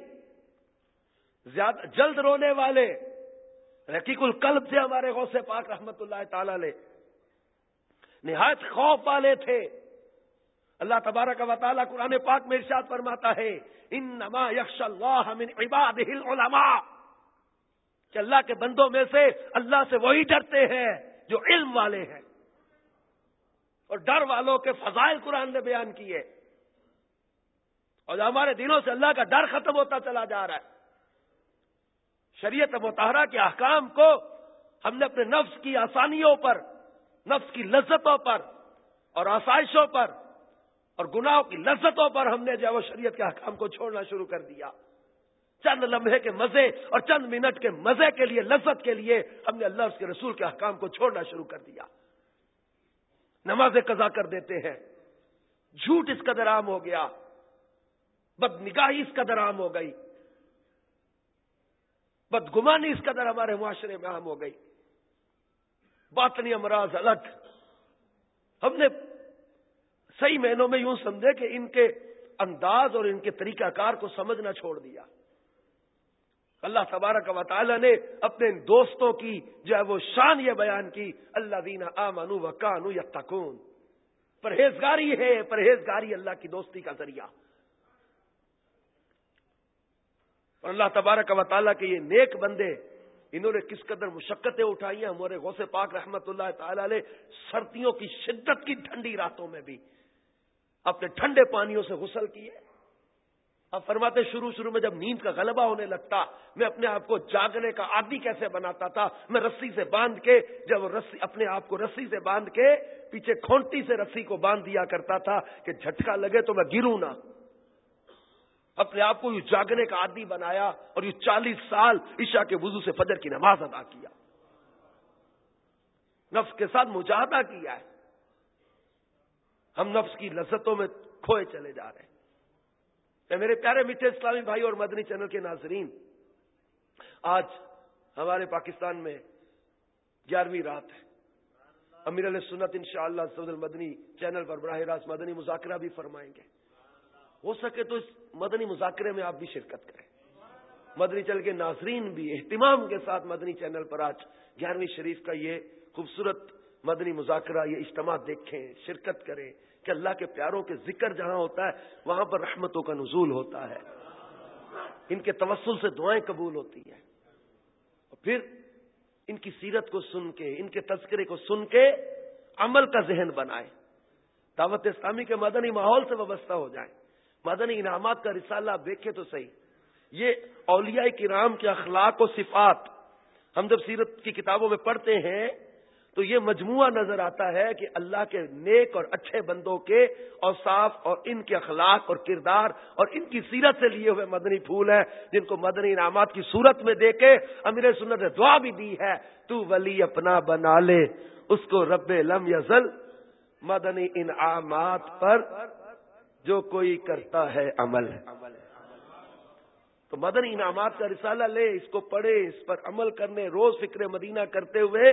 زیادہ جلد رونے والے، رقیق القلب سے ہمارے غوث پاک رحمت اللہ تعالی لے نہایت خوف والے تھے۔ اللہ تبارک و تعالیٰ قرآن پاک میں ارشاد فرماتا ہے ان نما یکش اللہ من عباد العلماء۔ کہ اللہ کے بندوں میں سے اللہ سے وہی ڈرتے ہیں جو علم والے ہیں۔ اور ڈر والوں کے فضائل قرآن نے بیان کیے۔ اور ہمارے دلوں سے اللہ کا ڈر ختم ہوتا چلا جا رہا ہے۔ شریعت متحرہ کے احکام کو ہم نے اپنے نفس کی آسانیوں پر نفس کی لذتوں پر اور آسائشوں پر اور گناہوں کی لذتوں پر ہم نے جو شریعت کے حکام کو چھوڑنا شروع کر دیا۔ چند لمحے کے مزے اور چند منٹ کے مزے کے لیے، لذت کے لیے ہم نے اللہ اس کے رسول کے حکام کو چھوڑنا شروع کر دیا۔ نمازیں قضا کر دیتے ہیں۔ جھوٹ اس قدر عام ہو گیا۔ بد نگاہی اس قدر عام ہو گئی۔ بدگمانی اس قدر ہمارے معاشرے میں عام ہو گئی۔ باطنی امراض الگ۔ ہم نے صحیح مہینوں میں یوں سمجھے کہ ان کے انداز اور ان کے طریقہ کار کو سمجھنا چھوڑ دیا۔ اللہ تبارک و تعالی نے اپنے دوستوں کی جو ہے وہ شان یہ بیان کی اللہ دینا آ منو و کانو یا پرہیزگاری ہے، پرہیزگاری اللہ کی دوستی کا ذریعہ۔ اور اللہ تبارک و تعالیٰ کے یہ نیک بندے انہوں نے کس قدر مشقتیں اٹھائی ہیں، ہمارے غوث پاک رحمت اللہ تعالی علیہ، سردیوں کی شدت کی ٹھنڈی راتوں میں بھی۔ اپنے ٹھنڈے پانیوں سے غسل کیے اب فرماتے شروع شروع میں جب نیند کا غلبہ ہونے لگتا، میں اپنے آپ کو جاگنے کا عادی کیسے بناتا تھا؟ میں رسی سے باندھ کے، جب رسی، اپنے آپ کو رسی سے باندھ کے، پیچھے کھونٹی سے رسی کو باندھ دیا کرتا تھا کہ جھٹکا لگے تو میں گروں نہ۔ اپنے آپ کو یوں جاگنے کا عادی بنایا اور یہ چالیس سال عشاء کے وضو سے فجر کی نماز ادا کیا۔ نفس کے ساتھ مجاہدہ کیا ہے۔ ہم نفس کی لذتوں میں کھوئے چلے جا رہے ہیں۔ میرے پیارے میٹھے اسلامی بھائی اور مدنی چینل کے ناظرین، آج ہمارے پاکستان میں گیارہویں رات ہے۔ امیر علیہ سنت ان شاء اللہ مدنی چینل پر براہ راست مدنی مذاکرہ بھی فرمائیں گے۔ ہو سکے تو اس مدنی مذاکرے میں آپ بھی شرکت کریں۔ مدنی چل کے ناظرین بھی اہتمام کے ساتھ مدنی چینل پر آج گیارہویں شریف کا یہ خوبصورت مدنی مذاکرہ، یہ اجتماع دیکھیں، شرکت کریں کہ اللہ کے پیاروں کے ذکر جہاں ہوتا ہے، وہاں پر رحمتوں کا نزول ہوتا ہے۔ ان کے توسل سے دعائیں قبول ہوتی ہیں۔ اور پھر ان کی سیرت کو سن کے، ان کے تذکرے کو سن کے عمل کا ذہن بنائے دعوت اسلامی کے مدنی ماحول سے وابستہ ہو جائیں۔ مدنی انعامات کا رسالہ آپ دیکھیں تو صحیح۔ یہ اولیاء کرام کے اخلاق و صفات ہم جب سیرت کی کتابوں میں پڑھتے ہیں تو یہ مجموعہ نظر آتا ہے کہ اللہ کے نیک اور اچھے بندوں کے اوصاف اور ان کے اخلاق اور کردار اور ان کی سیرت سے لیے ہوئے مدنی پھول ہیں جن کو مدنی انعامات کی صورت میں دے کے امیر سنت نے دعا بھی دی ہے، تو ولی اپنا بنا لے، اس کو رب لم یزل مدنی انعامات پر جو کوئی کرتا ہے عمل۔ تو مدنی انعامات کا رسالہ لے، اس کو پڑھے، اس پر عمل کرنے، روز فکر مدینہ کرتے ہوئے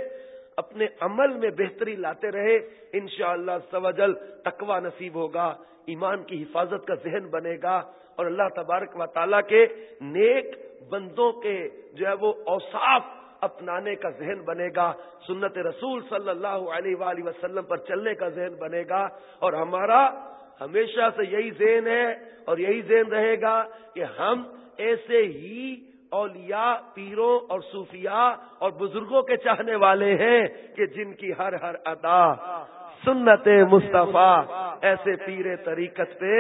اپنے عمل میں بہتری لاتے رہے، انشاءاللہ شاء اللہ تقوا نصیب ہوگا، ایمان کی حفاظت کا ذہن بنے گا اور اللہ تبارک و تعالیٰ کے نیک بندوں کے جو ہے وہ اوصاف اپنانے کا ذہن بنے گا، سنت رسول صلی اللہ علیہ وآلہ وسلم پر چلنے کا ذہن بنے گا اور ہمارا ہمیشہ سے یہی ذہن ہے اور یہی ذہن رہے گا کہ ہم ایسے ہی اولیاء پیروں اور صوفیاء اور بزرگوں کے چاہنے والے ہیں کہ جن کی ہر ہر ادا سنت مصطفیٰ ایسے پیر طریقت پہ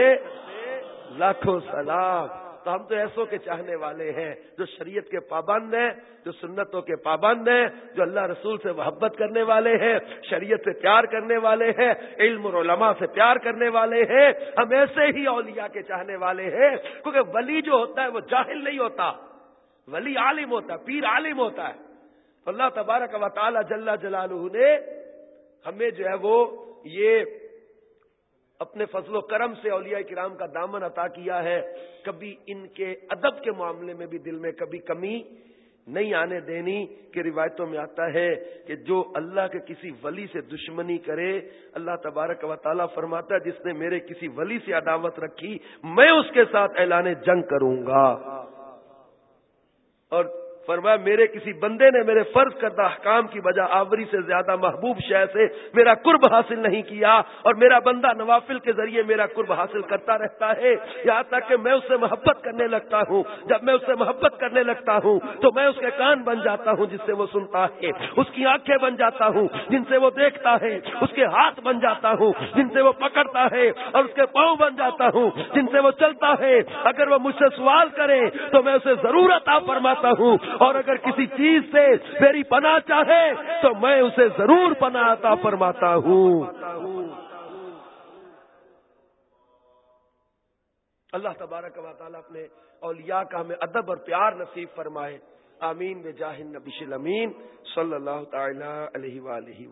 لاکھوں سلام تو ہم تو ایسوں کے چاہنے والے ہیں جو شریعت کے پابند ہیں، جو سنتوں کے پابند ہیں، جو اللہ رسول سے محبت کرنے والے ہیں، شریعت سے پیار کرنے والے ہیں، علم اور علماء سے پیار کرنے والے ہیں۔ ہم ایسے ہی اولیاء کے چاہنے والے ہیں، کیونکہ ولی جو ہوتا ہے وہ جاہل نہیں ہوتا۔ ولی عالم ہوتا ہے، پیر عالم ہوتا ہے۔ اللہ تبارک و تعالی جل جلالہ نے ہمیں جو ہے وہ یہ اپنے فضل و کرم سے اولیاء کرام کا دامن عطا کیا ہے۔ کبھی ان کے ادب کے معاملے میں بھی دل میں کبھی کمی نہیں آنے دینی کہ روایتوں میں آتا ہے کہ جو اللہ کے کسی ولی سے دشمنی کرے، اللہ تبارک و تعالیٰ فرماتا ہے، جس نے میرے کسی ولی سے عداوت رکھی، میں اس کے ساتھ اعلان جنگ کروں گا۔ اور فرمایا، میرے کسی بندے نے میرے فرض کردہ احکام کی وجہ آوری سے زیادہ محبوب شہ سے میرا قرب حاصل نہیں کیا اور میرا بندہ نوافل کے ذریعے میرا قرب حاصل کرتا رہتا ہے۔ یہاں تک کہ میں اس سے محبت کرنے لگتا ہوں۔ جب میں اس سے محبت کرنے لگتا ہوں تو میں اس کے کان بن جاتا ہوں جس سے وہ سنتا ہے۔ اس کی آنکھیں بن جاتا ہوں جن سے وہ دیکھتا ہے۔ اس کے ہاتھ بن جاتا ہوں جن سے وہ پکڑتا ہے اور اس کے پاؤں بن جاتا ہوں جن سے وہ چلتا ہے۔ اگر وہ مجھ سے سوال کرے تو میں اسے ضرورت آپ فرماتا ہوں۔ اور اگر کسی چیز سے میری پناہ چاہے تو میں اسے ضرور پناہ عطا فرماتا ہوں۔ اللہ تبارک و تعالیٰ اپنے اولیاء کا ہمیں ادب اور پیار نصیب فرمائے۔ آمین۔ بجاہ النبی الامین۔ صلی اللہ تعالی علیہ وآلہ